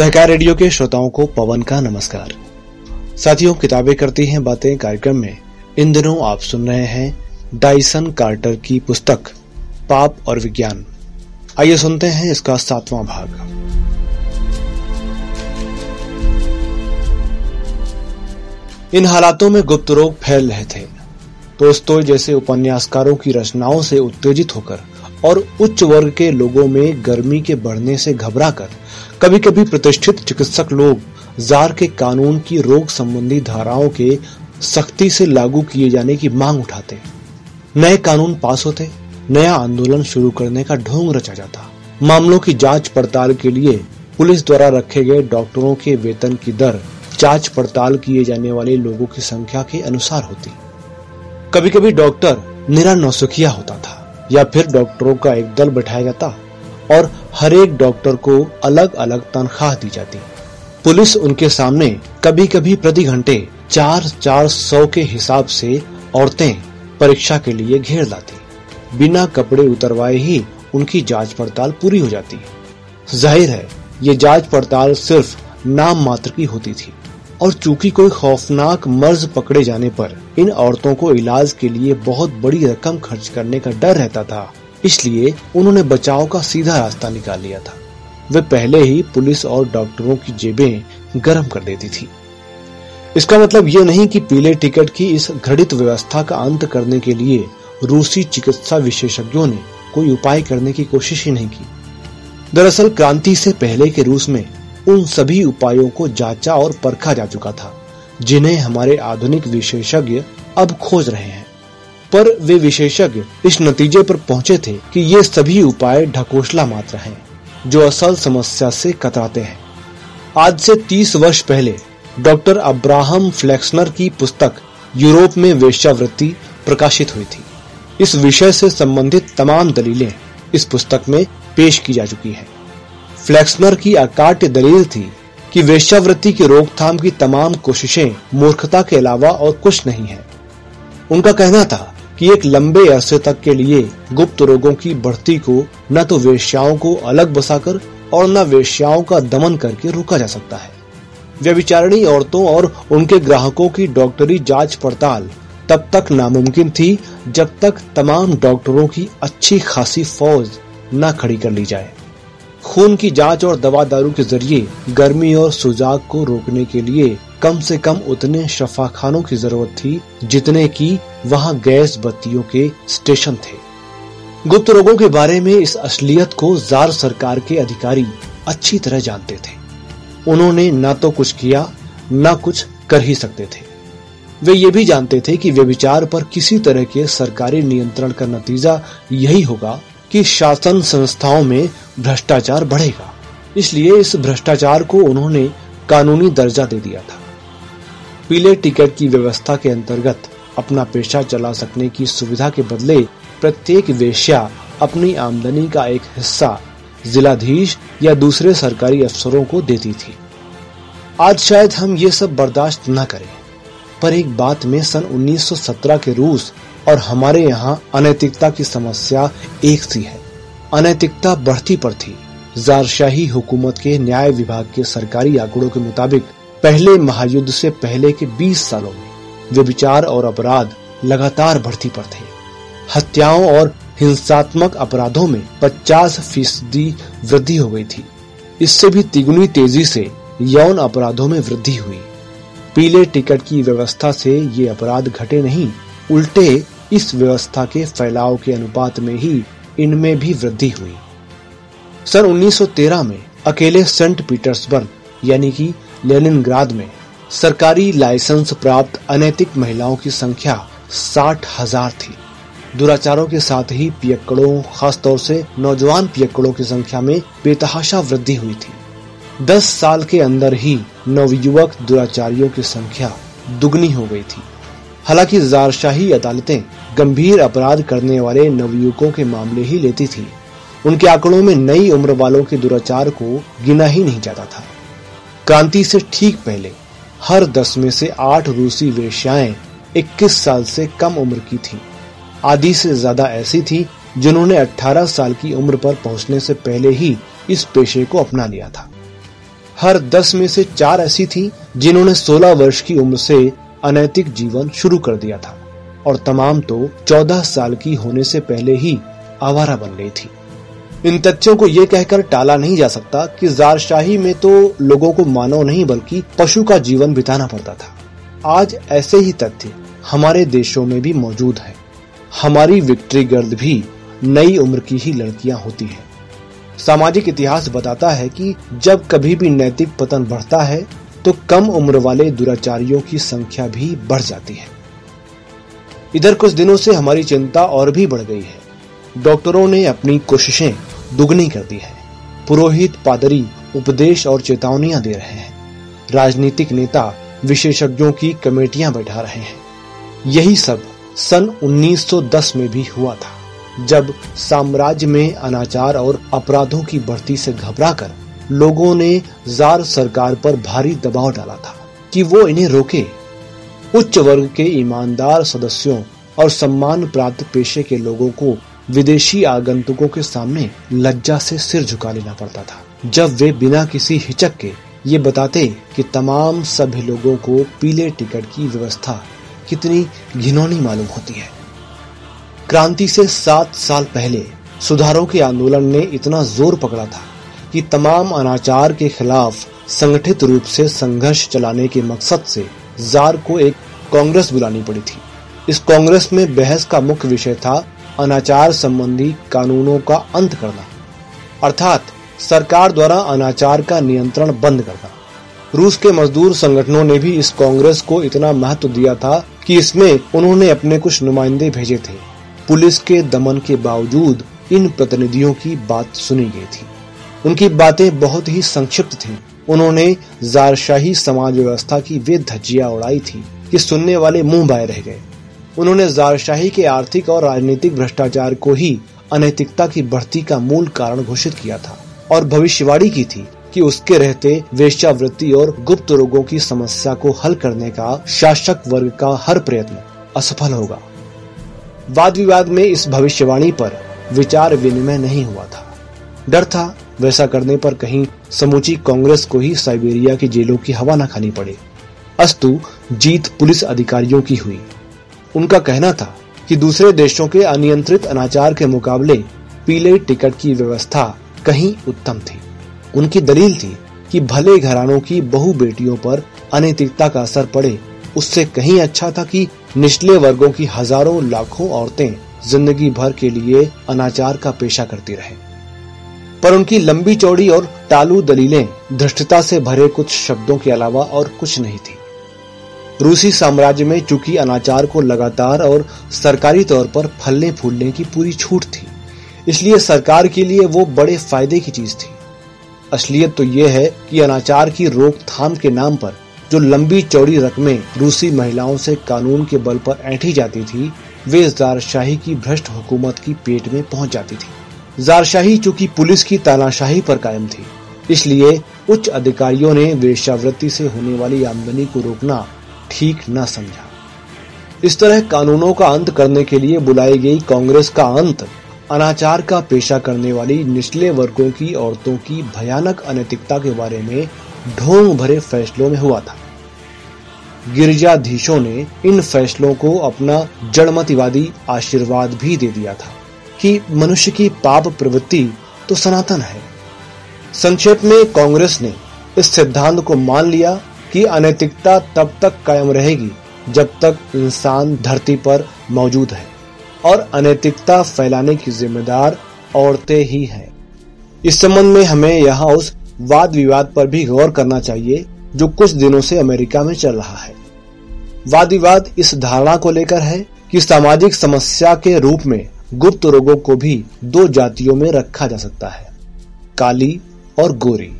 सहकार radio के श्रोताओं को पवन का नमस्कार। साथियों, किताबें करती हैं बातें कार्यक्रम में। इन दिनों आप सुन रहे हैं डाइसन कार्टर की पुस्तक, पाप और विज्ञान। आइए सुनते हैं इसका सातवां भाग। इन हालातों में गुप्त रोग फैल रहे थे। तोस्तोय जैसे उपन्यासकारों की रचनाओं से उत्तेजित होकर और उच्च वर्ग के लोगों में गर्मी के बढ़ने से घबराकर कभी कभी प्रतिष्ठित चिकित्सक लोग जार के कानून की रोग संबंधी धाराओं के सख्ती से लागू किए जाने की मांग उठाते। नए कानून पास होते, नया आंदोलन शुरू करने का ढोंग रचा जाता। मामलों की जाँच पड़ताल के लिए पुलिस द्वारा रखे गए डॉक्टरों के वेतन की दर जाँच पड़ताल किए जाने वाले लोगों की संख्या के अनुसार होती। कभी कभी डॉक्टर निरा नौसुखिया होता था, या फिर डॉक्टरों का एक दल बैठाया जाता। और हर एक डॉक्टर को अलग अलग तनख्वाह दी जाती। पुलिस उनके सामने कभी कभी प्रति घंटे चार चार सौ के हिसाब से औरतें परीक्षा के लिए घेर लाती। बिना कपड़े उतरवाए ही उनकी जाँच पड़ताल पूरी हो जाती। ज़ाहिर है, ये जाँच पड़ताल सिर्फ़ नाम मात्र की होती थी और चूँकि कोई खौफनाक मर्ज पकड़े जाने पर इन औरतों को इलाज के लिए बहुत बड़ी रकम खर्च करने का डर रहता था इसलिए उन्होंने बचाव का सीधा रास्ता निकाल लिया था। वे पहले ही पुलिस और डॉक्टरों की जेबें गर्म कर देती थी। इसका मतलब ये नहीं कि पीले टिकट की इस घृणित व्यवस्था का अंत करने के लिए रूसी चिकित्सा विशेषज्ञों ने कोई उपाय करने की कोशिश ही नहीं की। दरअसल क्रांति से पहले के रूस में उन सभी उपायों को जांचा और परखा जा चुका था, जिन्हें हमारे आधुनिक विशेषज्ञ अब खोज रहे हैं। पर वे विशेषज्ञ इस नतीजे पर पहुँचे थे कि ये सभी उपाय ढकोसला मात्र हैं, जो असल समस्या से कतराते हैं। आज से 30 वर्ष पहले डॉक्टर अब्राहम फ्लेक्सनर की पुस्तक यूरोप में वेश्यावृत्ति प्रकाशित हुई थी। इस विषय से संबंधित तमाम दलीलें इस पुस्तक में पेश की जा चुकी है। फ्लेक्सनर की अकाट्य दलील थी कि वेश्यावृत्ति की रोकथाम की तमाम कोशिशें मूर्खता के अलावा और कुछ नहीं है। उनका कहना था कि एक लंबे अरसे तक के लिए गुप्त रोगों की बढ़ती को, न तो वेश्याओं को अलग बसाकर और न वेश्याओं का दमन करके रोका जा सकता है। व्यविचारणी औरतों और उनके ग्राहकों की डॉक्टरी जाँच पड़ताल तब तक नामुमकिन थी जब तक तमाम डॉक्टरों की अच्छी खासी फौज न खड़ी कर ली जाए। खून की जाँच और दवा दारू के ज़रिए गर्मी और सुजाग को रोकने के लिए कम से कम उतने शफाखानों की ज़रूरत थी जितने की वहाँ गैस बत्तियों के स्टेशन थे। गुप्त रोगों के बारे में इस असलियत को जार सरकार के अधिकारी अच्छी तरह जानते थे। उन्होंने न तो कुछ किया, न कुछ कर ही सकते थे। वे ये भी जानते थे कि वे विचार पर किसी तरह के सरकारी नियंत्रण का नतीजा यही होगा कि शासन संस्थाओं में भ्रष्टाचार बढ़ेगा। इसलिए इस भ्रष्टाचार को उन्होंने कानूनी दर्जा दे दिया था। पीले टिकट की व्यवस्था के अंतर्गत अपना पेशा चला सकने की सुविधा के बदले प्रत्येक वेश्या अपनी आमदनी का एक हिस्सा जिलाधीश या दूसरे सरकारी अफसरों को देती थी। आज शायद हम ये सब बर्दाश्त न करें, पर एक बात में सन 1917 के रूस और हमारे यहाँ अनैतिकता की समस्या एक सी है। अनैतिकता बढ़ती पर थी जारशाही हुकूमत के न्याय विभाग के सरकारी आंकड़ों के मुताबिक पहले महायुद्ध से पहले के 20 सालों में व्यभिचार और अपराध लगातार बढ़ती पर थे। हत्याओं और हिंसात्मक अपराधों में 50 फ़ीसदी वृद्धि हो गई थी। इससे भी तिगुनी तेज़ी से यौन अपराधों में वृद्धि हुई। पीले टिकट की व्यवस्था से ये अपराध घटे नहीं, उल्टे इस व्यवस्था के फैलाव के अनुपात में ही इनमें भी वृद्धि हुई। सन 1913 में अकेले सेंट पीटर्सबर्ग, यानी कि लेनिनग्राद में सरकारी लाइसेंस प्राप्त अनैतिक महिलाओं की संख्या साठ हज़ार थी। दुराचारों के साथ ही पियक्कड़ों, खासतौर से नौजवान पियक्कड़ों की संख्या में बेतहाशा वृद्धि हुई थी। दस साल के अंदर ही नवयुवक दुराचारियों की संख्या दुगनी हो गई थी। हालाँकि जारशाही अदालतें गंभीर अपराध करने वाले नवयुवकों के मामले ही लेती थी। उनके आंकड़ों में नई उम्र वालों के दुराचार को गिना ही नहीं जाता था। क्रांति से ठीक पहले, हर दस में से आठ रूसी वेश्याएँ 21 साल से कम उम्र की थीं। आधी से ज़्यादा ऐसी थी जिन्होंने 18 साल की उम्र पर पहुँचने से पहले ही इस पेशे को अपना लिया था हर दस में से चार ऐसी थी जिन्होंने 16 वर्ष की उम्र से अनैतिक जीवन शुरू कर दिया था और तमाम तो 14 साल की होने से पहले ही आवारा बन गई थी इन तथ्यों को ये कहकर टाला नहीं जा सकता कि जारशाही में तो लोगों को मानव नहीं, बल्कि पशु का जीवन बिताना पड़ता था। आज ऐसे ही तथ्य हमारे देशों में भी मौजूद है। हमारी विक्ट्री गर्द भी नई उम्र की ही लड़कियाँ होती हैं। सामाजिक इतिहास बताता है कि जब कभी भी नैतिक पतन बढ़ता है तो कम उम्र वाले दुराचारियों की संख्या भी बढ़ जाती है। इधर कुछ दिनों से हमारी चिंता और भी बढ़ गई है। डॉक्टरों ने अपनी कोशिशें दुगनी कर दी है। पुरोहित, पादरी, उपदेश और चेतावनियाँ दे रहे हैं। राजनीतिक नेता, विशेषज्ञों की कमेटियाँ बैठा रहे हैं। यही सब सन 1910 में भी हुआ था, जब साम्राज्य में अनाचार और अपराधों की बढ़ती से घबराकर लोगों ने जार सरकार पर भारी दबाव डाला था कि वो इन्हें रोके। उच्च वर्ग के ईमानदार सदस्यों और सम्मान प्राप्त पेशे के लोगों को विदेशी आगंतुकों के सामने लज्जा से सिर झुका लेना पड़ता था। जब वे बिना किसी हिचक के ये बताते कि तमाम सभी लोगों को पीले टिकट की व्यवस्था कितनी घिनौनी मालूम होती है। क्रांति से सात साल पहले सुधारों के आंदोलन ने इतना ज़ोर पकड़ा था कि तमाम अनाचार के खिलाफ संगठित रूप से संघर्ष चलाने के मकसद से जार को एक कांग्रेस बुलानी पड़ी थी। इस कांग्रेस में बहस का मुख्य विषय था अनाचार संबंधी कानूनों का अंत करना, अर्थात सरकार द्वारा अनाचार का नियंत्रण बंद करना। रूस के मजदूर संगठनों ने भी इस कांग्रेस को इतना महत्व दिया था कि इसमें उन्होंने अपने कुछ नुमाइंदे भेजे थे। पुलिस के दमन के बावजूद इन प्रतिनिधियों की बात सुनी गई थी। उनकी बातें बहुत ही संक्षिप्त थी। उन्होंने जारशाही समाज व्यवस्था की वे धज्जियाँ उड़ाई थी कि सुनने वाले मुँह बाय रह गए। उन्होंने जारशाही के आर्थिक और राजनीतिक भ्रष्टाचार को ही अनैतिकता की बढ़ती का मूल कारण घोषित किया था और भविष्यवाणी की थी कि उसके रहते वेश्यावृत्ति और गुप्त रोगों की समस्या को हल करने का शासक वर्ग का हर प्रयत्न असफल होगा। वाद विवाद में इस भविष्यवाणी पर विचार विनिमय नहीं हुआ था। डर था, वैसा करने पर कहीं समूची कांग्रेस को ही साइबेरिया की जेलों की हवा न खानी पड़े। अस्तु, जीत पुलिस अधिकारियों की हुई। उनका कहना था कि दूसरे देशों के अनियंत्रित अनाचार के मुकाबले पीले टिकट की व्यवस्था कहीं उत्तम थी। उनकी दलील थी कि भले घरानों की बहु बेटियों पर अनैतिकता का असर पड़े, उससे कहीं अच्छा था कि निचले वर्गों की हज़ारों लाखों औरतें ज़िंदगी भर के लिए अनाचार का पेशा करती रहे। पर उनकी लंबी चौड़ी और टालू दलीलें धृष्टता से भरे कुछ शब्दों के अलावा और कुछ नहीं थी। रूसी साम्राज्य में चूँकि अनाचार को लगातार और सरकारी तौर पर फलने फूलने की पूरी छूट थी, इसलिए सरकार के लिए वो बड़े फ़ायदे की चीज़ थी। असलियत तो ये है कि अनाचार की रोकथाम के नाम पर जो लंबी चौड़ी रकमें रूसी महिलाओं से कानून के बल पर ऐठी जाती थी, वे जारशाही की भ्रष्ट हुकूमत की पेट में पहुँच जाती थी। जारशाही चूँकि पुलिस की तानाशाही पर कायम थी, इसलिए उच्च अधिकारियों ने वेश्यावृत्ति से होने वाली आमदनी को रोकना ठीक न समझा। इस तरह कानूनों का अंत करने के लिए बुलाई गई कांग्रेस का अंत, अनाचार का पेशा करने वाली निचले वर्गों की औरतों की भयानक अनैतिकता के बारे में ढोंग भरे फैसलों में हुआ था। गिरजाधीशों ने इन फैसलों को अपना जड़मतिवादी आशीर्वाद भी दे दिया था कि मनुष्य की पाप प्रवृत्ति तो सनातन है। संक्षेप में कांग्रेस ने इस सिद्धांत को मान लिया कि अनैतिकता तब तक कायम रहेगी जब तक इंसान धरती पर मौजूद है और अनैतिकता फैलाने की जिम्मेदार औरतें ही हैं। इस संबंध में हमें यहाँ उस वाद विवाद पर भी गौर करना चाहिए जो कुछ दिनों से अमेरिका में चल रहा है वाद विवाद इस धारणा को लेकर है कि सामाजिक समस्या के रूप में गुप्त रोगों को भी दो जातियों में रखा जा सकता है, काली और गोरी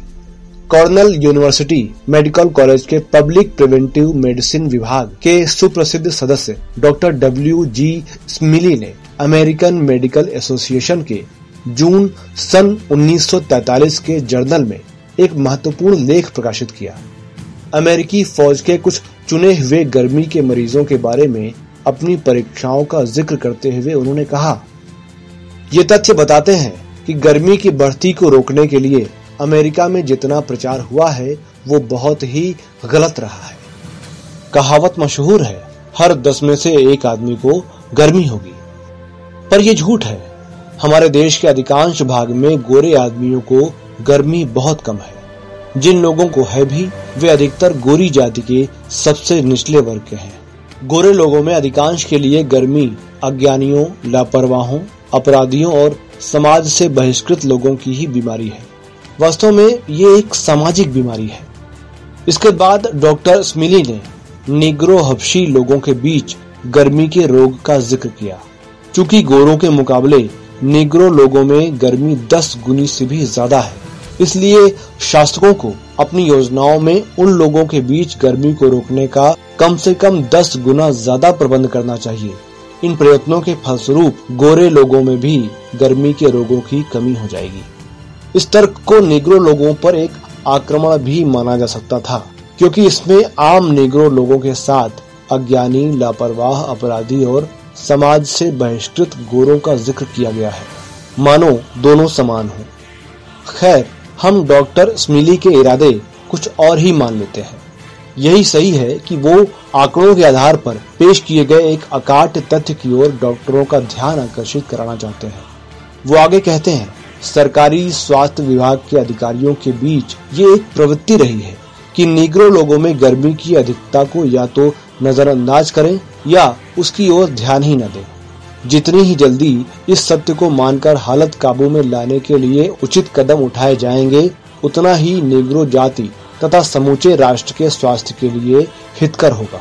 कॉर्नल यूनिवर्सिटी मेडिकल कॉलेज के पब्लिक प्रिवेंटिव मेडिसिन विभाग के सुप्रसिद्ध सदस्य डॉक्टर डब्ल्यू जी स्मिली ने अमेरिकन मेडिकल एसोसिएशन के जून सन 1943 के जर्नल में एक महत्वपूर्ण लेख प्रकाशित किया। अमेरिकी फौज के कुछ चुने हुए गर्मी के मरीजों के बारे में अपनी परीक्षाओं का ज़िक्र करते हुए उन्होंने कहा, ये तथ्य बताते हैं कि गर्मी की बढ़ती को रोकने के लिए अमेरिका में जितना प्रचार हुआ है, वो बहुत ही गलत रहा है। कहावत मशहूर है, हर दस में से एक आदमी को गर्मी होगी। पर यह झूठ है, हमारे देश के अधिकांश भाग में गोरे आदमियों को गर्मी बहुत कम है। जिन लोगों को है भी, वे अधिकतर गोरी जाति के सबसे निचले वर्ग के हैं। गोरे लोगों में अधिकांश के लिए गर्मी अज्ञानियों, लापरवाहों, अपराधियों और समाज से बहिष्कृत लोगों की ही बीमारी है। वास्तव में ये एक सामाजिक बीमारी है। इसके बाद डॉक्टर स्मिली ने निग्रो हबशी लोगों के बीच गर्मी के रोग का ज़िक्र किया। चूँकि गोरों के मुकाबले निग्रो लोगों में गर्मी दस गुनी से भी ज़्यादा है, इसलिए शासकों को अपनी योजनाओं में उन लोगों के बीच गर्मी को रोकने का कम से कम दस गुना ज़्यादा प्रबंध करना चाहिए। इन प्रयत्नों के फलस्वरूप गोरे लोगों में भी गर्मी के रोगों की कमी हो जाएगी। इस तर्क को निग्रो लोगों पर एक आक्रमण भी माना जा सकता था, क्योंकि इसमें आम निग्रो लोगों के साथ अज्ञानी, लापरवाह, अपराधी और समाज से बहिष्कृत गोरों का ज़िक्र किया गया है। मानो, दोनों समान हो। खैर, हम डॉक्टर स्मिली के इरादे कुछ और ही मान लेते हैं। यही सही है कि वो आंकड़ों के आधार पर पेश किए गए एक अकाट तथ्य की ओर डॉक्टरों का ध्यान आकर्षित कराना चाहते हैं। वो आगे कहते हैं सरकारी स्वास्थ्य विभाग के अधिकारियों के बीच ये एक प्रवृत्ति रही है कि निग्रो लोगों में गर्मी की अधिकता को या तो नजरअंदाज करें या उसकी ओर ध्यान ही न दें। जितनी ही जल्दी इस सत्य को मानकर हालत काबू में लाने के लिए उचित कदम उठाए जाएँगे, उतना ही निग्रो जाति तथा समूचे राष्ट्र के स्वास्थ्य के लिए हितकर होगा।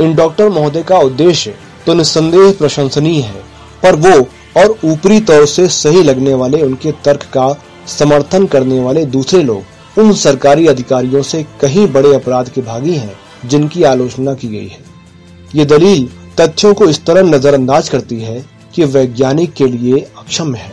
इन डॉक्टर महोदय का उद्देश्य तो निस्संदेह प्रशंसनीय है, पर वो और ऊपरी तौर से सही लगने वाले उनके तर्क का समर्थन करने वाले दूसरे लोग उन सरकारी अधिकारियों से कहीं बड़े अपराध के भागी हैं, जिनकी आलोचना की गई है। ये दलील तथ्यों को इस तरह नजरअंदाज करती है कि वैज्ञानिक के लिए अक्षम है।